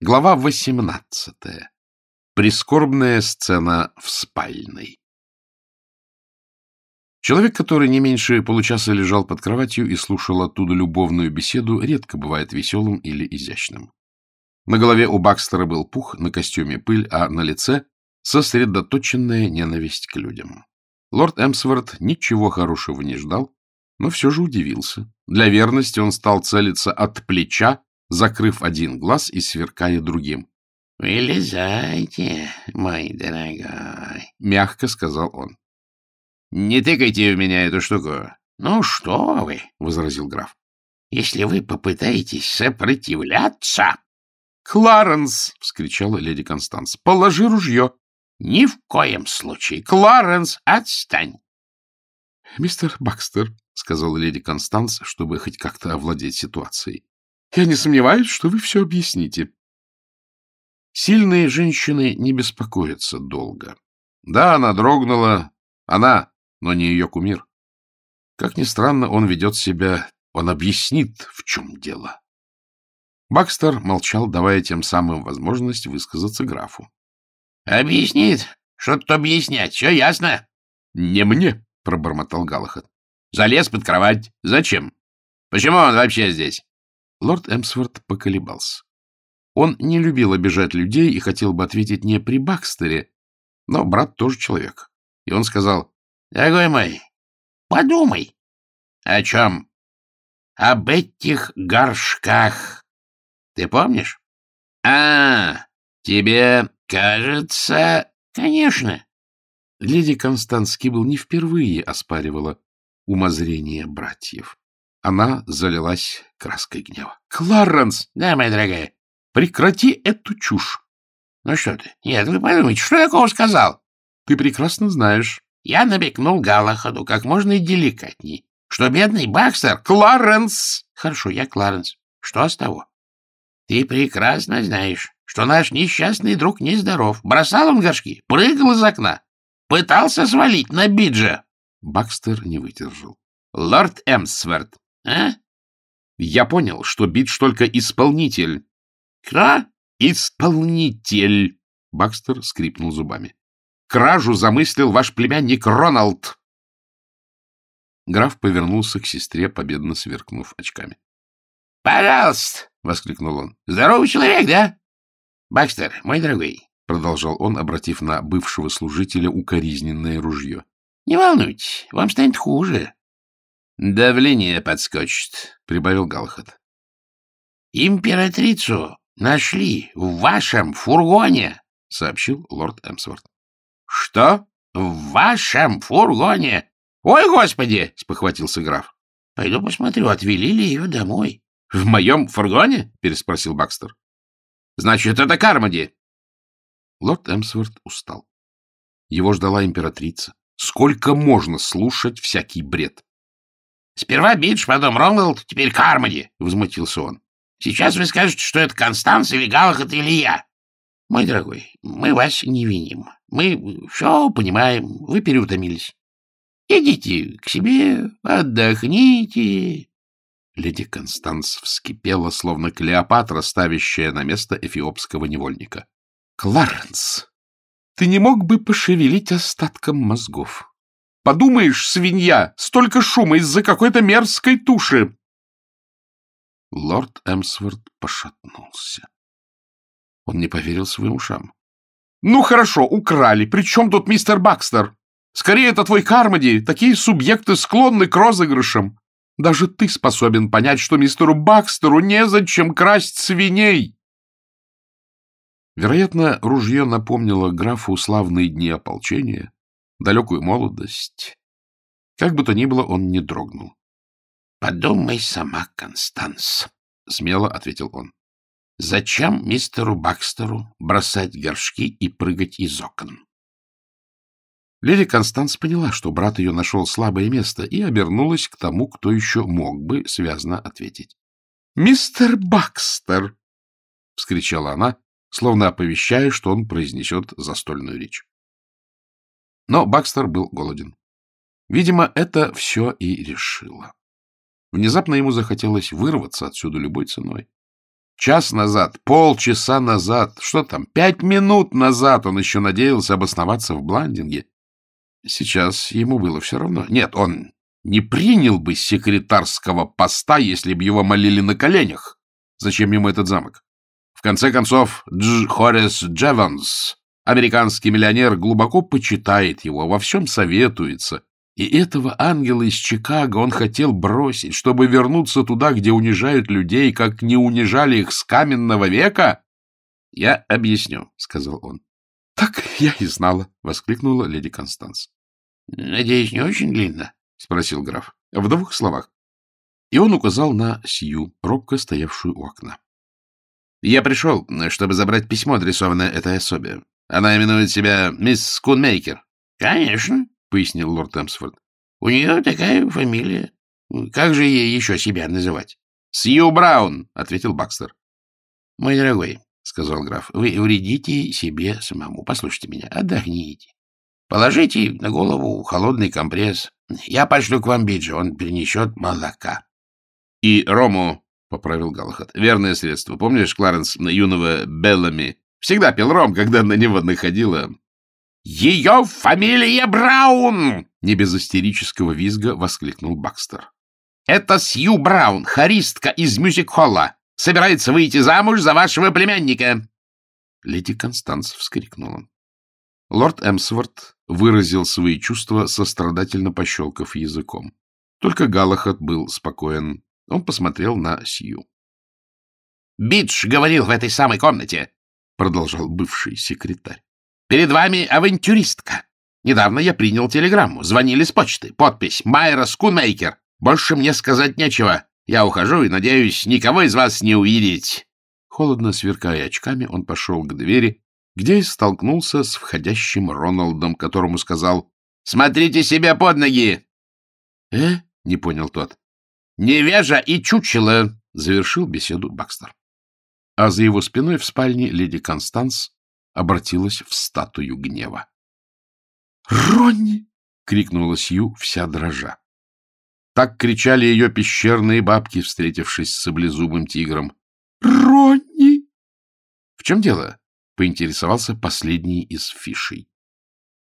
Глава 18. Прискорбная сцена в спальной. Человек, который не меньше получаса лежал под кроватью и слушал оттуда любовную беседу, редко бывает веселым или изящным. На голове у Бакстера был пух, на костюме пыль, а на лице сосредоточенная ненависть к людям. Лорд Эмсворт ничего хорошего не ждал, но все же удивился. Для верности он стал целиться от плеча, закрыв один глаз и сверкая другим. — Вылезайте, мой дорогой, — мягко сказал он. — Не тыкайте в меня эту штуку. — Ну что вы, — возразил граф. — Если вы попытаетесь сопротивляться... — Кларенс! — вскричала леди Констанс. — Положи ружье. — Ни в коем случае. Кларенс, отстань. — Мистер Бакстер, — сказала леди Констанс, чтобы хоть как-то овладеть ситуацией, я не сомневаюсь, что вы все объясните. Сильные женщины не беспокоятся долго. Да, она дрогнула. Она, но не ее кумир. Как ни странно, он ведет себя... Он объяснит, в чем дело. Бакстер молчал, давая тем самым возможность высказаться графу. — Объяснит? Что тут объяснять? Все ясно? — Не мне, — пробормотал Галахат. — Залез под кровать. Зачем? Почему он вообще здесь? Лорд Эмсворт поколебался. Он не любил обижать людей и хотел бы ответить не при Бакстере, но брат тоже человек. И он сказал, — Дорогой мой, подумай. — О чем? — Об этих горшках. Ты помнишь? — А, тебе кажется... — Конечно. Леди Констанс Кибл не впервые оспаривала умозрение братьев. Она залилась краской гнева. — Кларенс! — Да, моя дорогая. — Прекрати эту чушь. — Ну что ты? Нет, вы подумайте, что я такого сказал? — Ты прекрасно знаешь. Я набекнул Галахаду как можно деликатней, что бедный Бакстер... — Кларенс! — Хорошо, я Кларенс. Что с того? Ты прекрасно знаешь, что наш несчастный друг нездоров. Бросал он горшки, прыгал из окна, пытался свалить на биджа. Бакстер не выдержал. — Лорд Эмсворт, а? Я понял, что Бидж только исполнитель. Кто? Исполнитель. Бакстер скрипнул зубами. Кражу замыслил ваш племянник Роналд. Граф повернулся к сестре, победно сверкнув очками. — Пожалуйста! — воскликнул он. — Здоровый человек, да? — Бакстер, мой дорогой, — продолжал он, обратив на бывшего служителя укоризненное ружье. — Не волнуйтесь, вам станет хуже. — Давление подскочит, — прибавил Галхат. — Императрицу нашли в вашем фургоне, — сообщил лорд Эмсворт. — Что? В вашем фургоне? — Ой, господи! — спохватился граф. — Пойду посмотрю, отвели ли ее домой. — В моем фургоне? — переспросил Бакстер. — Значит, это Кармоди. Лорд Эмсворт устал. Его ждала императрица. Сколько можно слушать всякий бред? Сперва Бидж, потом Роналд, теперь Кармоди, — возмутился он. — Сейчас вы скажете, что это Констанс или Галахат или я. Мой дорогой, мы вас не виним. Мы все понимаем, вы переутомились. Идите к себе, отдохните. Леди Констанс вскипела, словно Клеопатра, ставящая на место эфиопского невольника. — Кларенс, ты не мог бы пошевелить остатком мозгов? Подумаешь, свинья, столько шума из-за какой-то мерзкой туши. Лорд Эмсворт пошатнулся. Он не поверил своим ушам. — Ну, хорошо, украли. При чем тут мистер Бакстер? Скорее, это твой Кармоди. Такие субъекты склонны к розыгрышам. Даже ты способен понять, что мистеру Бакстеру незачем красть свиней. Вероятно, ружье напомнило графу славные дни ополчения, далекую молодость. Как бы то ни было, он не дрогнул. — Подумай сама, Констанс, — смело ответил он. — Зачем мистеру Бакстеру бросать горшки и прыгать из окон? Леди Констанс поняла, что брат ее нашел слабое место, и обернулась к тому, кто еще мог бы связно ответить. — Мистер Бакстер! — вскричала она, словно оповещая, что он произнесет застольную речь. Но Бакстер был голоден. Видимо, это все и решило. Внезапно ему захотелось вырваться отсюда любой ценой. Час назад, полчаса назад, что там, пять минут назад он еще надеялся обосноваться в Бландинге. Сейчас ему было все равно. Нет, он не принял бы секретарского поста, если бы его молили на коленях. Зачем ему этот замок? В конце концов, Дж. Хорес Джеванс, американский миллионер, глубоко почитает его, во всем советуется. И этого ангела из Чикаго он хотел бросить, чтобы вернуться туда, где унижают людей, как не унижали их с каменного века? — Я объясню, — сказал он. — Так я и знала, — воскликнула леди Констанс. — Надеюсь, не очень длинно? — спросил граф. — В двух словах. И он указал на Сью, робко стоявшую у окна. — Я пришел, чтобы забрать письмо, адресованное этой особе. Она именует себя мисс Скунмейкер. — Конечно, — пояснил лорд Эмсфорд. — У нее такая фамилия. Как же ей еще себя называть? — Сью Браун, — ответил Бакстер. — Мой дорогой, — сказал граф, — вы вредите себе самому. Послушайте меня, отдохните. Положите на голову холодный компресс. Я пошлю к вам Биджи, он принесет молока. — И Рому, — поправил Галахат. — Верное средство. Помнишь, Кларенс, юного Беллами? Всегда пил ром, когда на него находила «Ее фамилия Браун!» — не без истерического визга воскликнул Бакстер. «Это Сью Браун, хористка из мюзик-холла. Собирается выйти замуж за вашего племянника!» Леди Констанс вскрикнула. Лорд Эмсворт выразил свои чувства, сострадательно пощелкав языком. Только Галахат был спокоен. Он посмотрел на Сью. «Бидж говорил в этой самой комнате», — продолжал бывший секретарь. Перед вами авантюристка. Недавно я принял телеграмму. Звонили с почты. Подпись «Майра Скунмейкер». Больше мне сказать нечего. Я ухожу и, надеюсь, никого из вас не увидеть. Холодно сверкая очками, он пошел к двери, где и столкнулся с входящим Роналдом, которому сказал «Смотрите себе под ноги!» «Э?» — не понял тот. «Невежа и чучело!» — завершил беседу Бакстер. А за его спиной в спальне леди Констанс обратилась в статую гнева. «Ронни!» — крикнула Сью, вся дрожа. Так кричали ее пещерные бабки, встретившись с саблезубым тигром. «Ронни!» «В чем дело?» — поинтересовался последний из фишей.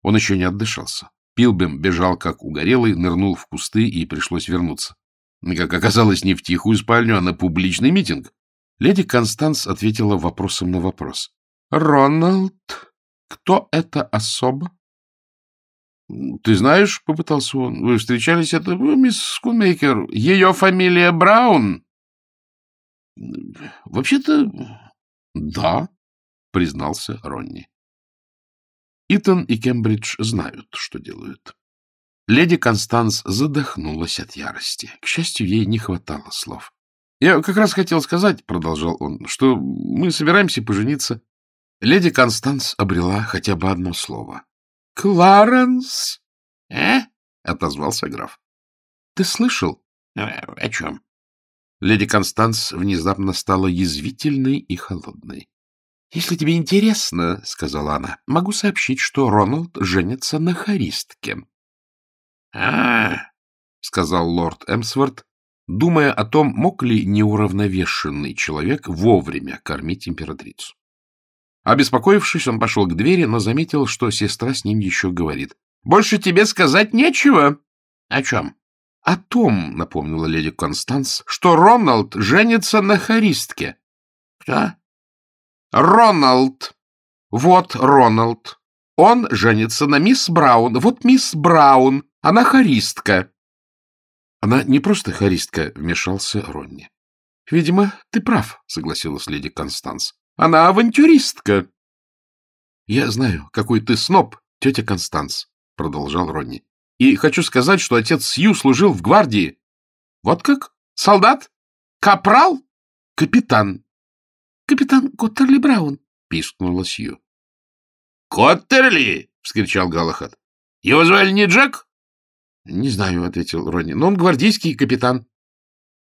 Он еще не отдышался. Пилбем бежал как угорелый, нырнул в кусты и пришлось вернуться. Как оказалось, не в тихую спальню, а на публичный митинг. Леди Констанс ответила вопросом на вопрос. — Роналд, кто эта особа? — Ты знаешь, — попытался он, — вы встречались, это мисс Скунмейкер. Ее фамилия Браун? — Вообще-то, да, — признался Ронни. Итон и Кембридж знают, что делают. Леди Констанс задохнулась от ярости. К счастью, ей не хватало слов. — Я как раз хотел сказать, — продолжал он, — что мы собираемся пожениться. Леди Констанс обрела хотя бы одно слово. — Кларенс! — Э? — отозвался граф. — Ты слышал? — О чем? Леди Констанс внезапно стала язвительной и холодной. — Если тебе интересно, — сказала она, — могу сообщить, что Роналд женится на харистке. — А, — сказал лорд Эмсворт, думая о том, мог ли неуравновешенный человек вовремя кормить императрицу. Обеспокоившись, он пошел к двери, но заметил, что сестра с ним еще говорит. — Больше тебе сказать нечего. — О чем? — О том, — напомнила леди Констанс, — что Роналд женится на харистке. — Кто? — Роналд. Вот Роналд. Он женится на мисс Браун. Вот мисс Браун. Она харистка. — Она не просто харистка, — вмешался Ронни. — Видимо, ты прав, — согласилась леди Констанс. Она авантюристка. — Я знаю, какой ты сноб, тетя Констанс, — продолжал Ронни. — И хочу сказать, что отец Сью служил в гвардии. — Вот как? Солдат? Капрал? Капитан. — Капитан Коттерли Браун, — пискнула Сью. — Коттерли! — вскричал Галахат. — Его звали не Джек? — Не знаю, — ответил Ронни, — но он гвардейский капитан.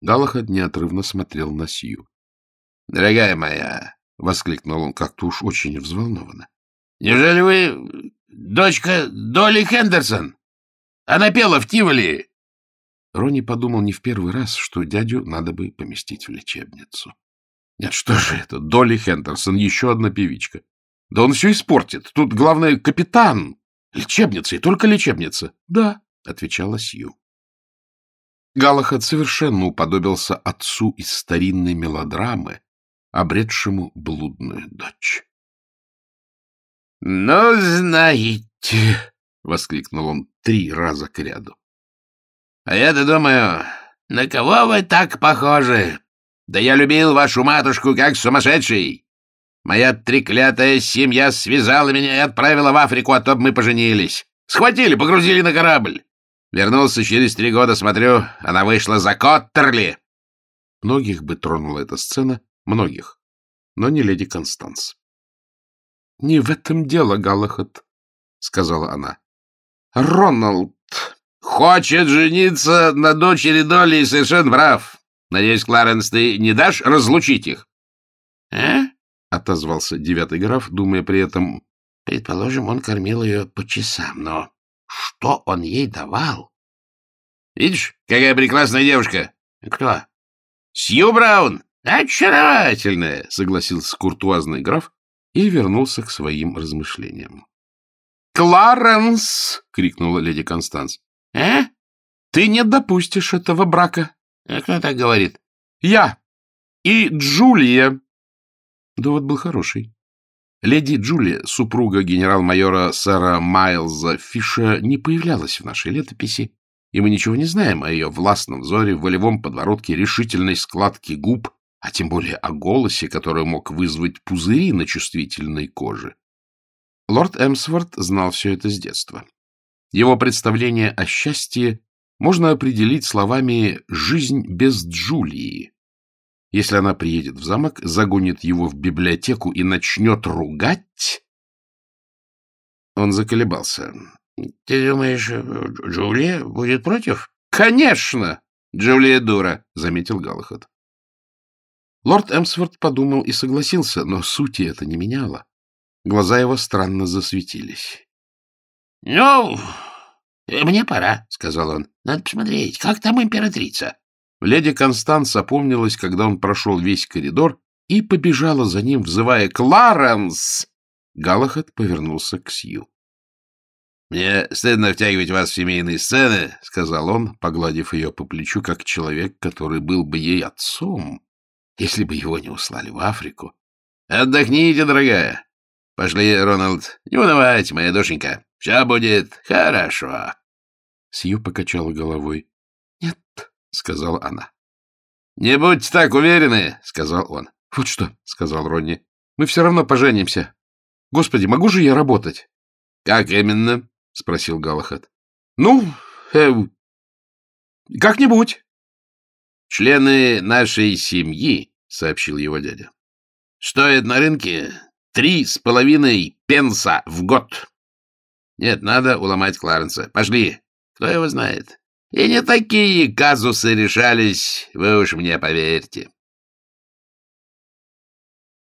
Галахад неотрывно смотрел на Сью. — Дорогая моя, — воскликнул он как-то уж очень взволнованно. — Неужели вы дочка Долли Хендерсон? Она пела в Тиволи. Ронни подумал не в первый раз, что дядю надо бы поместить в лечебницу. Нет, что же это? Долли Хендерсон, еще одна певичка. Да он все испортит. Тут главное капитан. Лечебница и только лечебница. Да, отвечала Сью. Галахад совершенно уподобился отцу из старинной мелодрамы, обретшему блудную дочь. — Ну, знаете, — воскликнул он три раза к ряду. — А я-то думаю, на кого вы так похожи? Да я любил вашу матушку как сумасшедший. Моя треклятая семья связала меня и отправила в Африку, а то мы поженились. Схватили, погрузили на корабль. Вернулся через три года, смотрю, она вышла за Коттерли. Многих бы тронула эта сцена, многих, но не леди Констанс. — Не в этом дело, Галахат, — сказала она. — Роналд хочет жениться на дочери Долли и совершенно прав. Надеюсь, Кларенс, ты не дашь разлучить их? — А? — отозвался девятый граф, думая при этом... Предположим, он кормил ее по часам, но что он ей давал? — Видишь, какая прекрасная девушка! — Кто? — Сью Браун! Очаровательная! — согласился куртуазный граф и вернулся к своим размышлениям. — Кларенс! — крикнула леди Констанс. — А? Ты не допустишь этого брака. — А кто так говорит? — Я. И Джулия. Довод был хороший. Леди Джулия, супруга генерал-майора сэра Майлза Фиша, не появлялась в нашей летописи, и мы ничего не знаем о ее властном взоре, волевом подворотке, решительной складке губ, а тем более о голосе, который мог вызвать пузыри на чувствительной коже. Лорд Эмсворт знал все это с детства. Его представление о счастье можно определить словами «жизнь без Джулии», если она приедет в замок, загонит его в библиотеку и начнет ругать... Он заколебался. — Ты думаешь, Джулия будет против? — Конечно! Джулия дура, — заметил Галахад. Лорд Эмсворт подумал и согласился, но сути это не меняло. Глаза его странно засветились. — Ну, мне пора, — сказал он. — Надо посмотреть, как там императрица. Леди Констанс опомнилась, когда он прошел весь коридор, и побежала за ним, взывая «Кларенс!». Галахад повернулся к Сью. — Мне стыдно втягивать вас в семейные сцены, — сказал он, погладив ее по плечу, как человек, который был бы ей отцом, если бы его не услали в Африку. — Отдохните, дорогая. Пошли, Роналд. Не унывайте, моя душенька. Все будет хорошо. Сью покачала головой. — сказала она. — Не будьте так уверены, — сказал он. — Вот что, — сказал Ронни, — мы все равно поженимся. Господи, могу же я работать? — Как именно? — спросил Галахат. — Ну, э, как-нибудь. — Члены нашей семьи, — сообщил его дядя, — стоят на рынке три с половиной пенса в год. Нет, надо уломать Кларенса. Пошли. Кто его знает? И не такие казусы решались, вы уж мне поверьте.